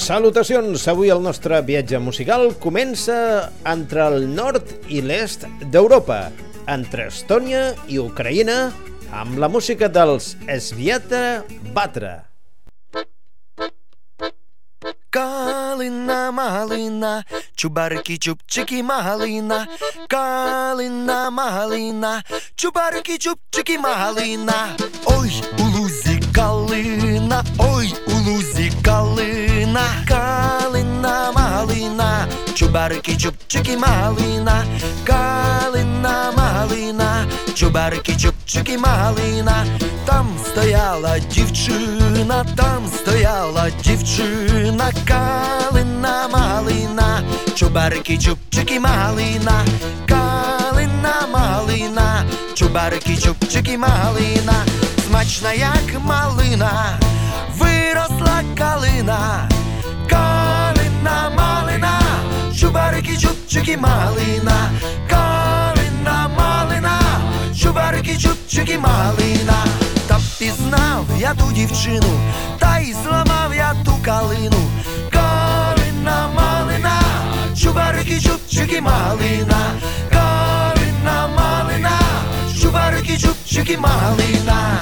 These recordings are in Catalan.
Salutacions! Avui el nostre viatge musical comença entre el nord i l'est d'Europa, entre Estònia i Ucraïna, amb la música dels Esviata Batra. Калина малина, чубарки чубчики малина, калина малина, чубарки чубчики малина. Ой, у лузі калина, ой, у лузі калина, калина малина, чубарки чубчики малина, калина малина, чубарки чубчики малина. Там стояла дівчина, там стояла дівчина, калина малина, чубарики чубчики малина, калина малина, чубарики чубчики малина, смачна як малина, калина, калина малина, чубарики чубчики малина, калина малина, чубарики чубчики малина. Та пізнав я ту дівчину, та й зламав я ту калину. Калина малина, чубарики чубчики малина, калина малина, чубарики чубчики малина.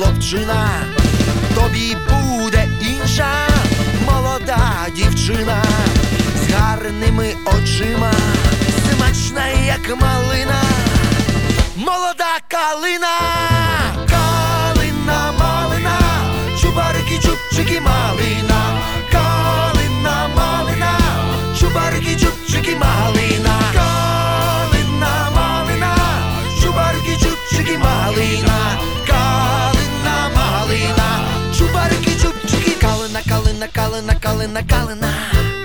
Хлопчина, тобі буде інша молода дівчина з гарними очима, смачна, як малина, молода калина, калина малина, чубарики, чубчики малина, калина малина, чубарики, чубчики малина, калина малина, чубарики, чубчики малина, накалена, калена, калена.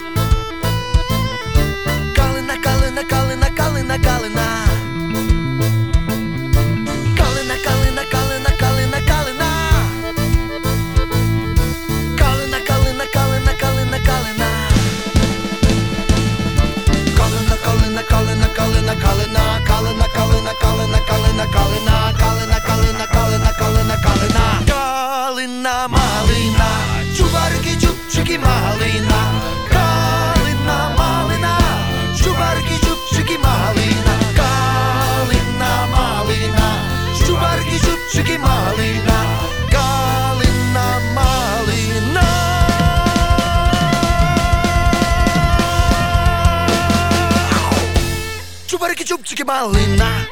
que balena.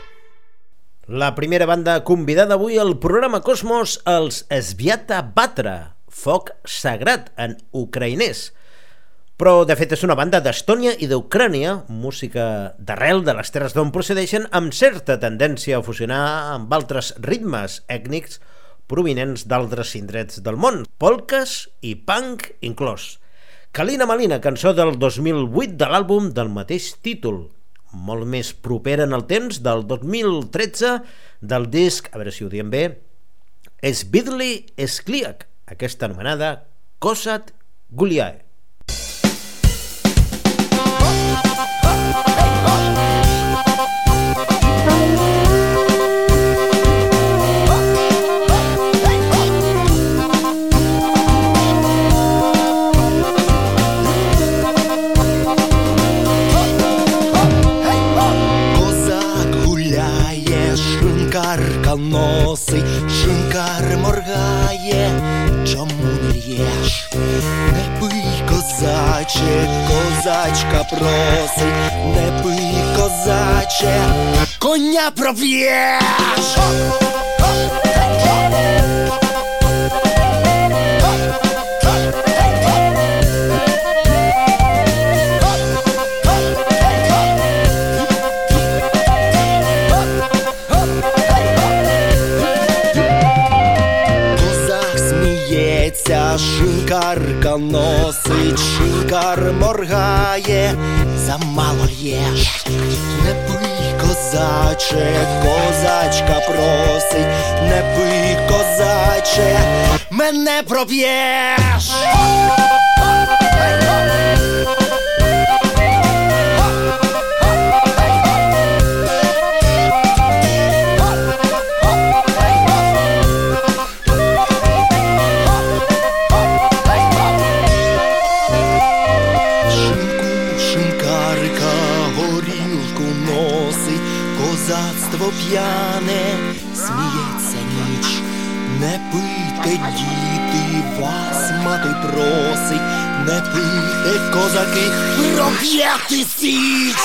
La primera banda convidada avui al programa Cosmos, els Esbiata Batra, foc sagrat en ucraïnès. Però, de fet, és una banda d'Estònia i d'Ucrània, música d'arrel de les terres d'on procedeixen, amb certa tendència a fusionar amb altres ritmes ètnics provinents d'altres indrets del món, polques i punk inclòs. Kalina Malina, cançó del 2008 de l'àlbum del mateix títol, molt més propera en el temps, del 2013, del disc, a veure si ho diem bé, Svidli Skliak, aquesta anomenada Kosat Guliae. Носий, шинкар моргає, чому не р'єш? Не пий, козаче, козачка просить, не пий, козаче, коня проп'єш. Шинкарка носить, шинкар моргає, замало єш, не пий, козаче, козачка просить, не пий, козаче, мене проп'єш. П'яне, сміється ніч, не пийте, діти, вас мати просить, не пийте, козаки, проб'єте січ.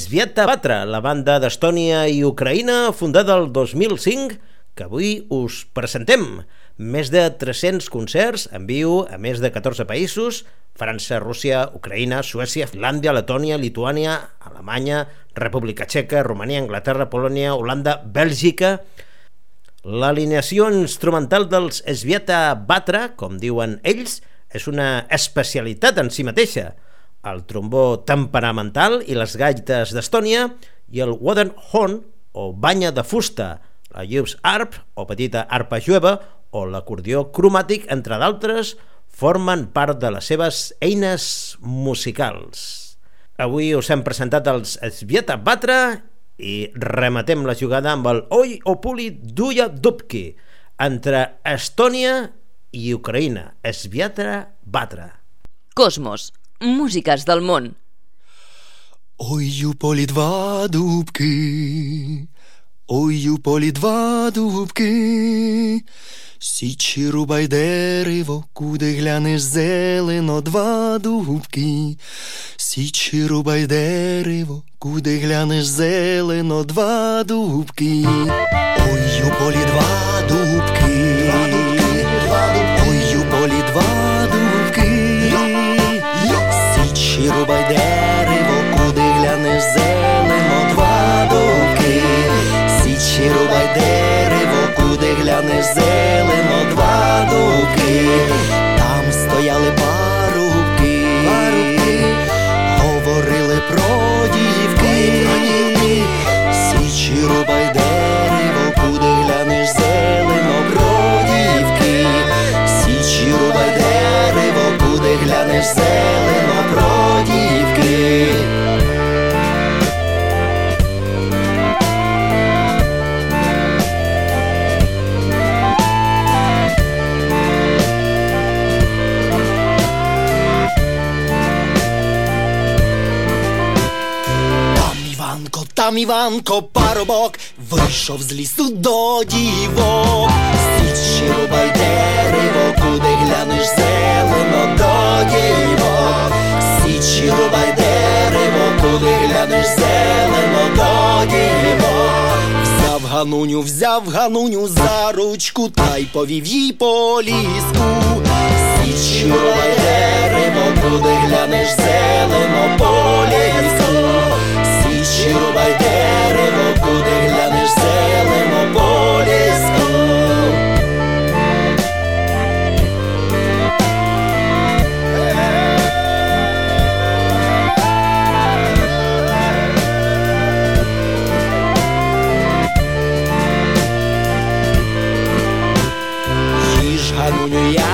Svieta Batra, la banda d'Estònia i Ucraïna, fundada el 2005, que avui us presentem. Més de 300 concerts en viu a més de 14 països, França, Rússia, Ucraïna, Suècia, Finlàndia, Letònia, Lituània, Alemanya, República Txeca, Romania, Anglaterra, Polònia, Holanda, Bèlgica... L'alineació instrumental dels Svieta Batra, com diuen ells, és una especialitat en si mateixa el trombó temperamental i les gaites d'Estònia i el Wooden Horn o banya de fusta, la Jubes Arp o petita arpa jueva o l'acordió cromàtic, entre d'altres, formen part de les seves eines musicals. Avui us hem presentat els Svieta Batra i rematem la jugada amb el Oi Opuli Duya Dubki entre Estònia i Ucraïna. Svieta Batra. Cosmos, músiques del món. Ой, у полі два дубки, ой, у полі два дубки, Січі рубай дерево, куди глянеш зелено два дубки, Січі рубай дерево, куди глянеш зелено два дубки, ой, у полі два зелено два дубки, там Іванко, парубок, вийшов з лісу до дівок. Січ рубай дерево, куди глянеш зелено до дівок. Січ рубай дерево, куди глянеш зелено до дівок. Взяв гануню, взяв гануню за ручку та й повів їй по ліску. Січ рубай дерево, куди глянеш зелено по щиро байдеремо, куди глянеш зелено поліску. Їж гармонію я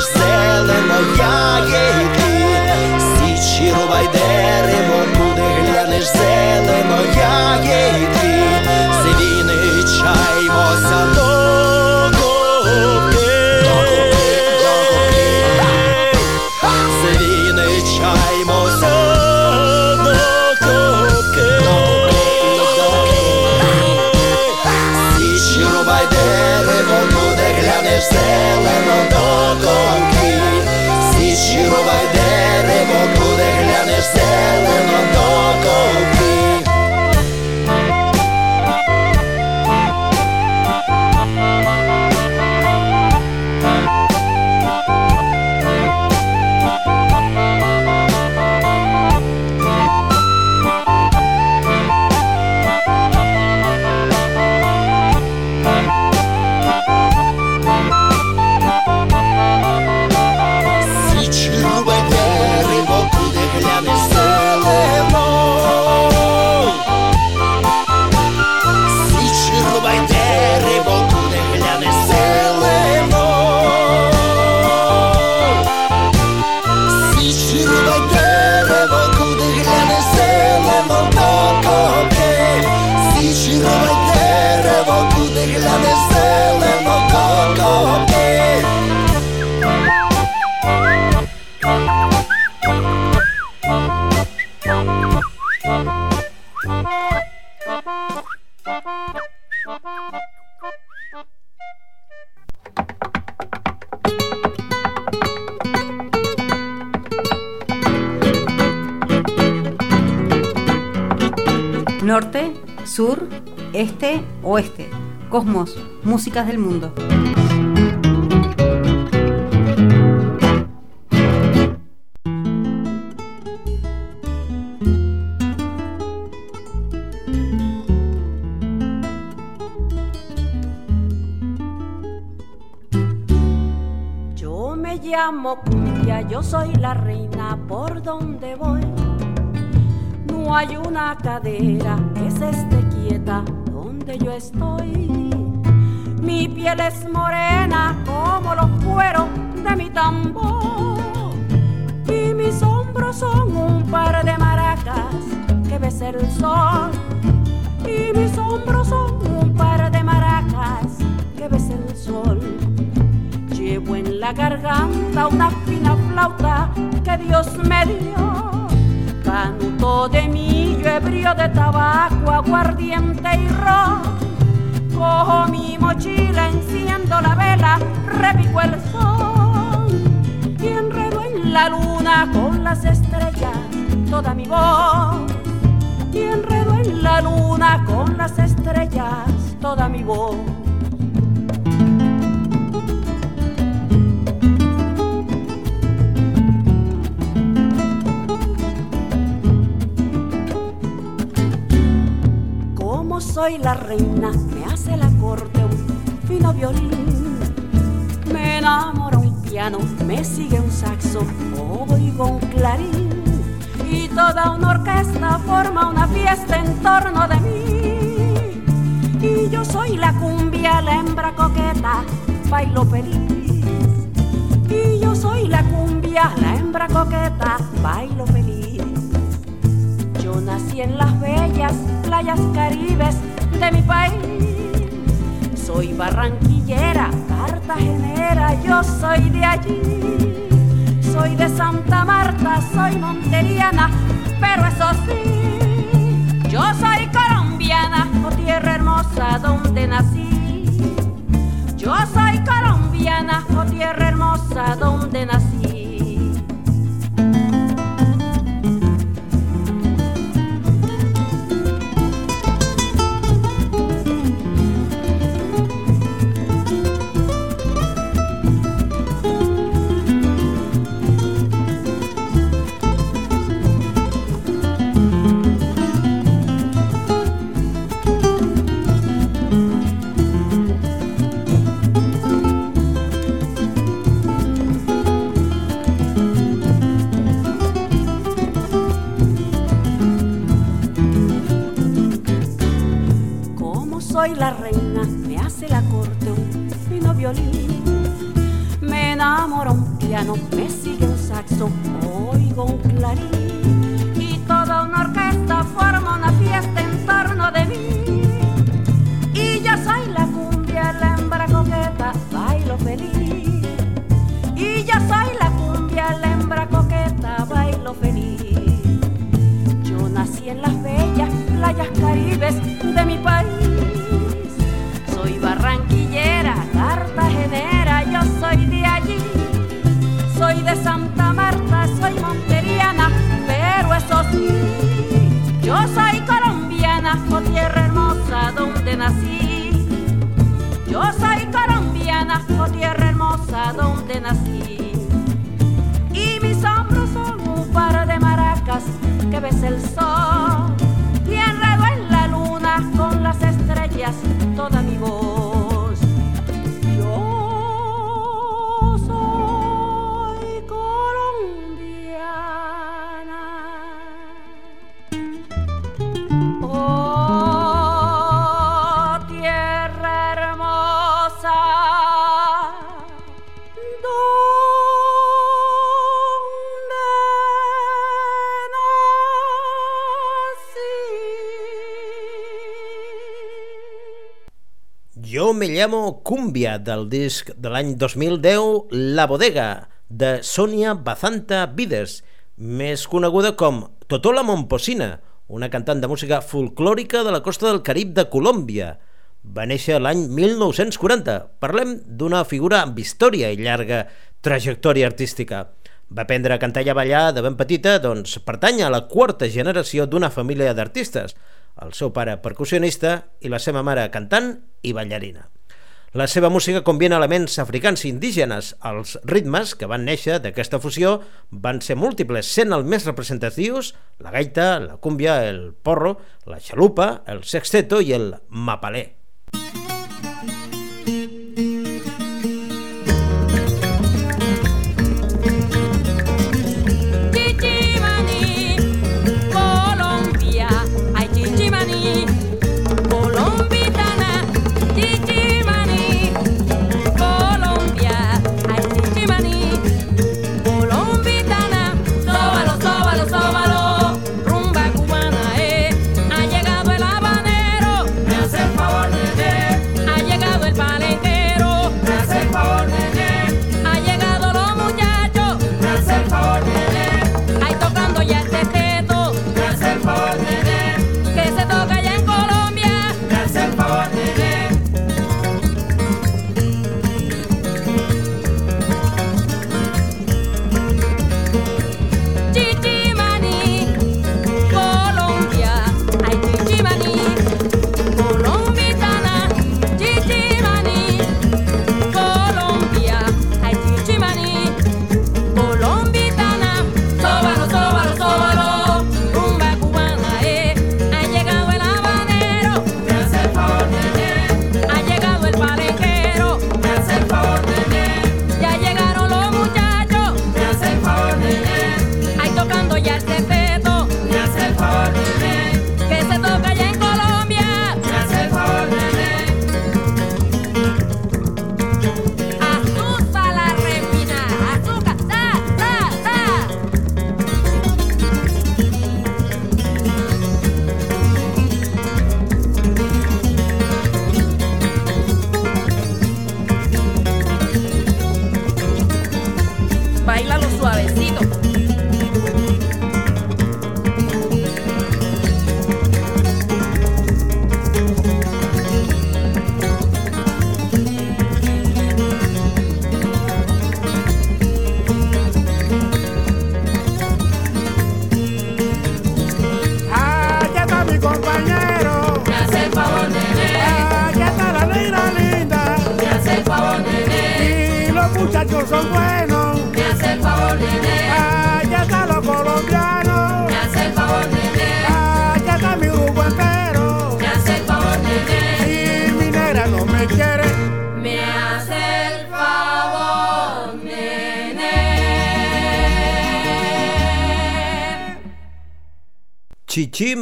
зелено ягідки, січі рубай дерево, Norte, sur, este, oeste. Cosmos, músicas del mundo. Yo me llamo Cumbia, yo soy la reina por donde voy. No hay una cadera que se esté quieta donde yo estoy. Mi piel es morena como los cueros de mi tambor. Y mis hombros son un par de maracas que besa el sol. Y mis hombros son un par de maracas que besa el sol. Llevo en la garganta una fina flauta que Dios me dio. De millo, ebrio de tabaco, aguardiente y ron. Cojo mi mochila, enciendo la vela, repico el sol. Y enredo en la luna con las estrellas toda mi voz. Y enredo en la luna con las estrellas toda mi voz. Soy la reina, me hace la corte un fino violín. Me enamora un piano, me sigue un saxo, oigo un clarín. Y toda una orquesta forma una fiesta en torno de mí. Y yo soy la cumbia, la hembra coqueta, bailo feliz. Y yo soy la cumbia, la hembra coqueta, bailo feliz. Yo nací en las bellas playas caribes de mi país. Soy barranquillera, cartagenera, yo soy de allí. Soy de Santa Marta, soy monteriana, pero eso sí, yo soy colombiana, o tierra hermosa donde nací. Yo soy colombiana, o tierra hermosa donde nací. Llamo Cumbia, del disc de l'any 2010 La Bodega, de Sonia Bazanta Vides, més coneguda com Totola Momposina, una cantant de música folclòrica de la costa del Carib de Colòmbia. Va néixer l'any 1940. Parlem d'una figura amb història i llarga trajectòria artística. Va aprendre a cantar i a ballar de ben petita, doncs pertany a la quarta generació d'una família d'artistes, el seu pare percussionista i la seva mare cantant i ballarina. La seva música combina elements africans i indígenes. Els ritmes que van néixer d'aquesta fusió van ser múltiples, sent els més representatius la gaita, la cúmbia, el porro, la xalupa, el sexteto i el mapalé. Me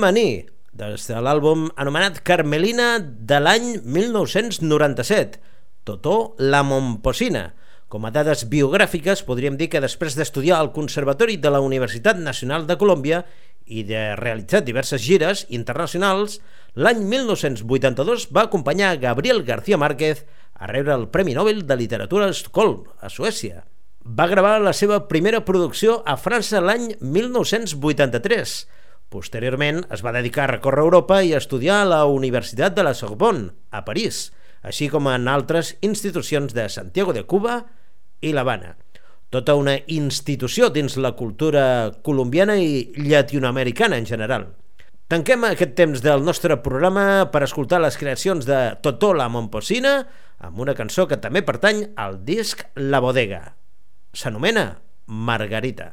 Maní, des de l'àlbum anomenat Carmelina de l'any 1997, Totó la Momposina. Com a dades biogràfiques, podríem dir que després d'estudiar al Conservatori de la Universitat Nacional de Colòmbia i de realitzar diverses gires internacionals, l'any 1982 va acompanyar a Gabriel García Márquez a rebre el Premi Nobel de Literatura a Estocolm, a Suècia. Va gravar la seva primera producció a França l'any 1983. Posteriorment es va dedicar a recórrer Europa i a estudiar a la Universitat de la Sorbonne, a París, així com en altres institucions de Santiago de Cuba i l'Havana. Tota una institució dins la cultura colombiana i llatinoamericana en general. Tanquem aquest temps del nostre programa per escoltar les creacions de Totó la Momposina amb una cançó que també pertany al disc La Bodega. S'anomena Margarita.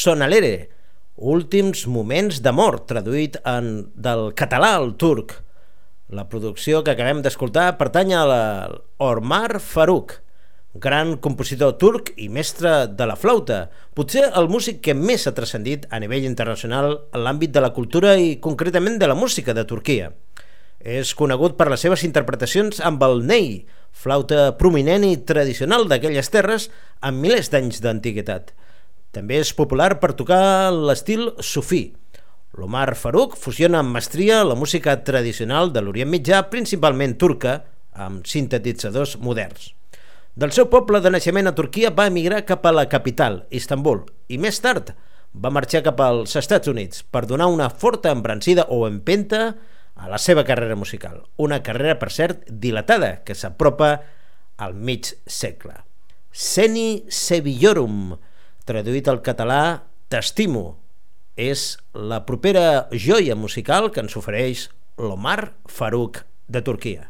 Sonalere, Últims moments d'amor, traduït en, del català al turc. La producció que acabem d'escoltar pertany a l'Ormar Farouk, gran compositor turc i mestre de la flauta, potser el músic que més ha transcendit a nivell internacional en l'àmbit de la cultura i concretament de la música de Turquia. És conegut per les seves interpretacions amb el ney, flauta prominent i tradicional d'aquelles terres amb milers d'anys d'antiguitat. També és popular per tocar l'estil sufí. L'Omar Farouk fusiona amb mestria la música tradicional de l'Orient Mitjà, principalment turca, amb sintetitzadors moderns. Del seu poble de naixement a Turquia va emigrar cap a la capital, Istanbul, i més tard va marxar cap als Estats Units per donar una forta embrancida o empenta a la seva carrera musical. Una carrera, per cert, dilatada, que s'apropa al mig segle. Seni Sevillorum, traduït al català T'estimo, és la propera joia musical que ens ofereix l'Omar Farouk de Turquia.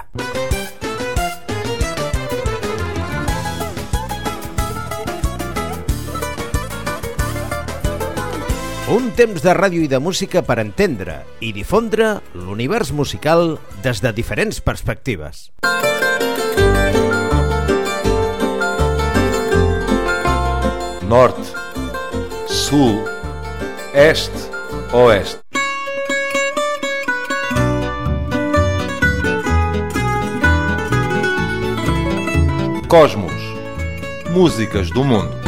Un temps de ràdio i de música per entendre i difondre l'univers musical des de diferents perspectives. Nord, Sul, Est, Oest. Cosmos. Músicas do mundo.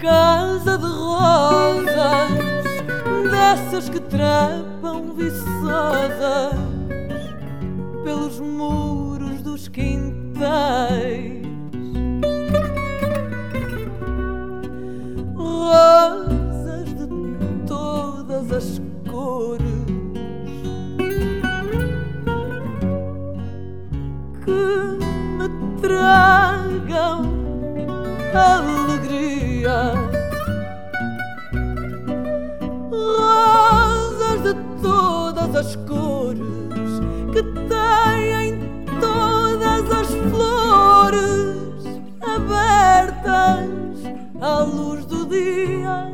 Casa de rosas Dessas que trepam viçosas Pelos muros dos quintais Rosas de todas as cores Que me tragam alegria. Rosas de todas as cores que têm todas as flores abertas à luz do dia.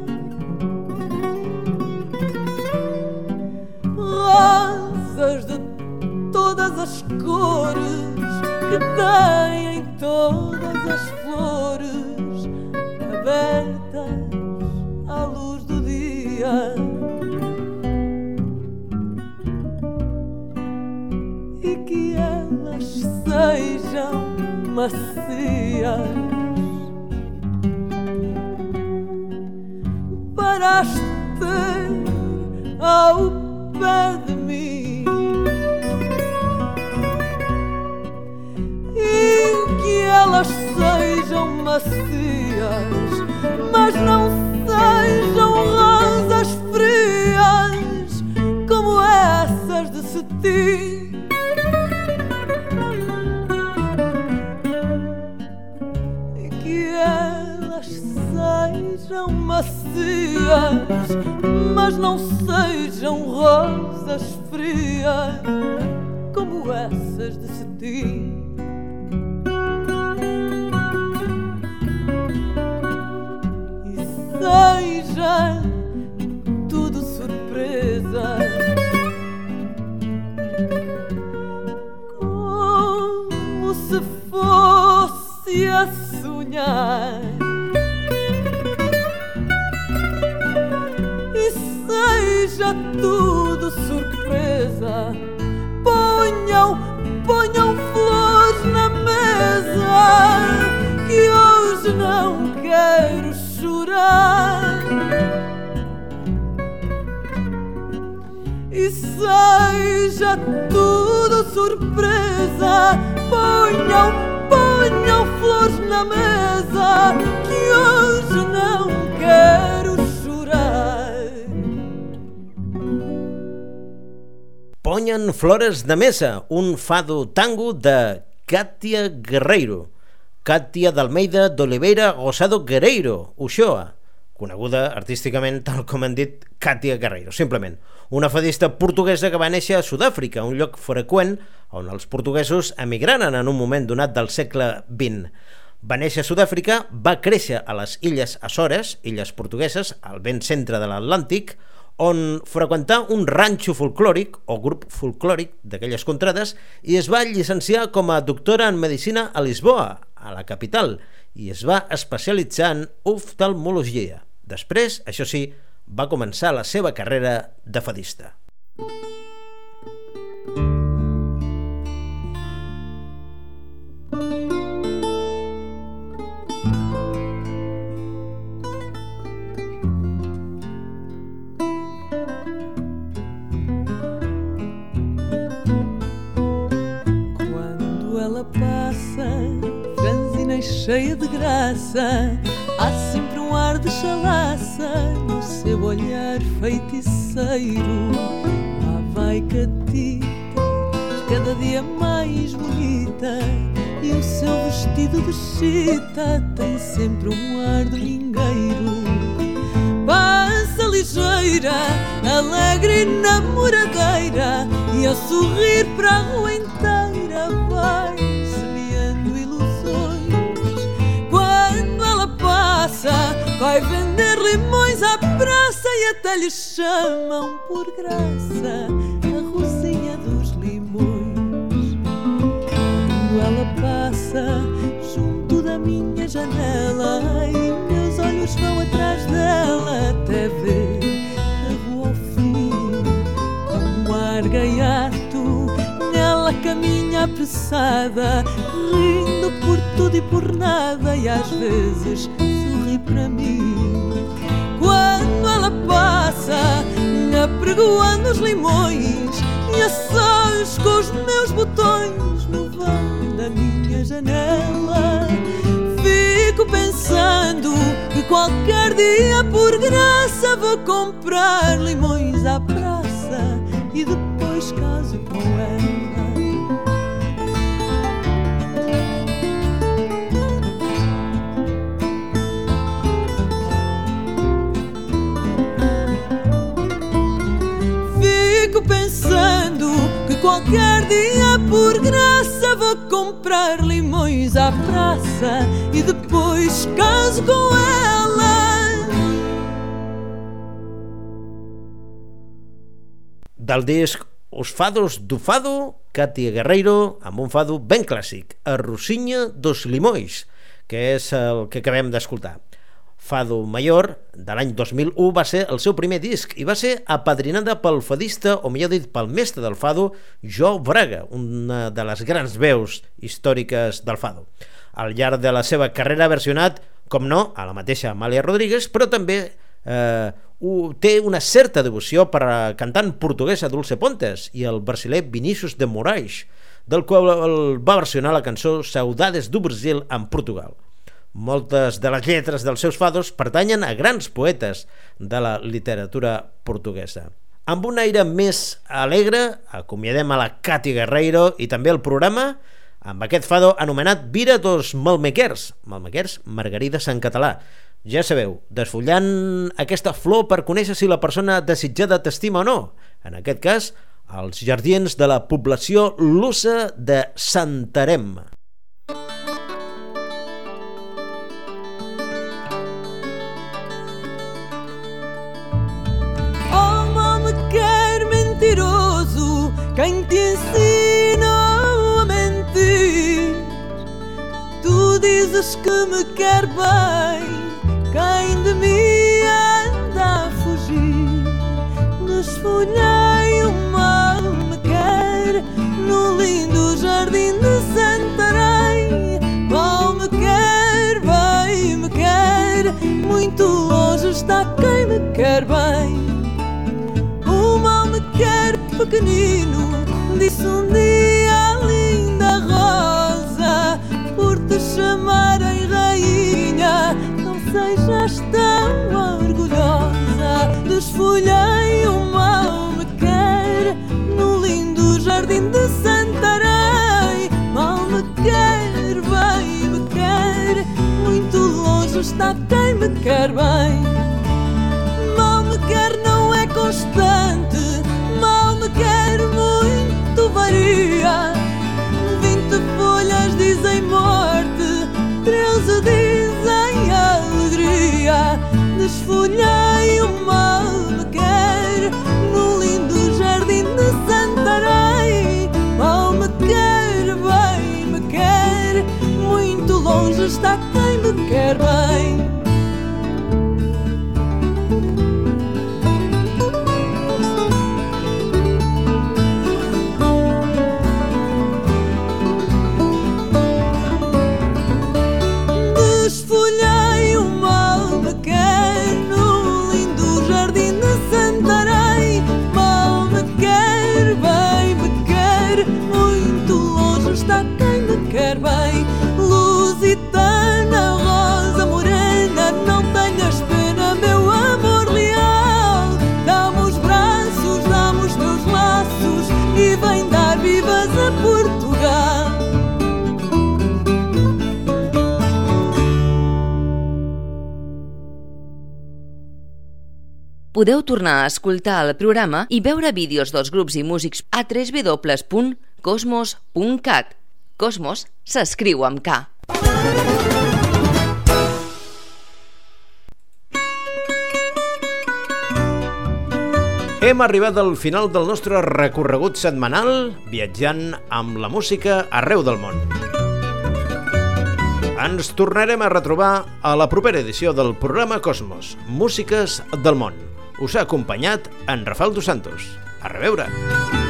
Rosas de todas as cores que têm todas as abertas à luz do dia. E que elas sejam macias para as ter ao pé de mim. e que elas sejam macias, mas não sejam rosas frias como essas de cetim. E que elas sejam macias, mas não sejam rosas frias como essas de cetim. Seja tudo surpresa. Como se fosse a sonhar. E seja tudo surpresa. Ponham, ponham flores na mesa. Que hoje não quero chorar e seja tudo surpresa. Ponham, ponham flores na mesa que hoje não quero chorar. Ponyan Flores de Mesa, un fado tango de Katia Guerreiro. Katia d'Almeida d'Oliveira Gosado Guerreiro, Uxoa, coneguda artísticament tal com han dit Katia Guerreiro, simplement. Una fadista portuguesa que va néixer a Sud-àfrica, un lloc freqüent on els portuguesos emigraren en un moment donat del segle XX. Va néixer a Sud-àfrica, va créixer a les Illes Açores, illes portugueses, al vent centre de l'Atlàntic, on freqüentà un ranxo folclòric o grup folclòric d'aquelles contrades i es va llicenciar com a doctora en Medicina a Lisboa, a la capital, i es va especialitzar en oftalmologia. Després, això sí, va començar la seva carrera de fadista. Quando há sempre um ar de chalaça no seu olhar feiticeiro. Lá vai catita, cada dia mais bonita, e o seu vestido de chita tem sempre um ar domingueiro. Passa ligeira, alegre e namoradeira E a sorrir para a rua inteira vai vai vender limões à praça E até lhe chamam por graça a Rosinha dos Limões. Quando ela passa junto da minha janela E meus olhos vão atrás dela até ver a rua ao fim Com um ar gaiato Nela caminha apressada Rindo por tudo e por nada E às vezes para mim. Quando ela passa Apregoando os limões E a sós com os meus botões No vão da minha janela. Fico pensando que qualquer dia por graça vou comprar limões qualquer dia por graça vou comprar limões à praça e depois caso com ela. Daldés os fados do fado, Katia Guerreiro, amb un fado ben clàssic, a Rosinha dos Limois, que és el que acabem d'escoltar. Fado Mayor, de l'any 2001, va ser el seu primer disc i va ser apadrinada pel fadista, o millor dit, pel mestre del fado, Jo Braga, una de les grans veus històriques del fado. Al llarg de la seva carrera ha versionat, com no, a la mateixa Amàlia Rodríguez, però també eh, té una certa devoció per a cantant portuguesa Dulce Pontes i el brasiler Vinícius de Moraes, del qual va versionar la cançó Saudades do Brasil en Portugal. Moltes de les lletres dels seus fados pertanyen a grans poetes de la literatura portuguesa. Amb un aire més alegre, acomiadem a la Cati Guerreiro i també el programa amb aquest fado anomenat Vira dos Malmequers, Malmequers, margarides en català. Ja sabeu, desfullant aquesta flor per conèixer si la persona desitjada t'estima o no. En aquest cas, als jardins de la població lusa de Santarem. Dizes que me quer bem, quem de mim anda a fugir? Desfolhei o mal me quer no lindo jardim de Santarém. Mal me quer, bem me quer, muito longe está quem me quer bem. O mal me quer pequenino, disse um dia olhei me quer no lindo jardim de Santarém. quer, vem me quer, muito longe está quem me quer bem. Mal me quer não é constante, mal me quer muito varia. Vinte folhas dizem morte, treze dizem alegria. Desfolhar that kind of care by. Podeu tornar a escoltar el programa i veure vídeos dels grups i músics a www.cosmos.cat. Cosmos s'escriu amb K. Hem arribat al final del nostre recorregut setmanal viatjant amb la música arreu del món. Ens tornarem a retrobar a la propera edició del programa Cosmos, Músiques del món. Us ha acompanyat en Rafael Dos Santos. A reveure!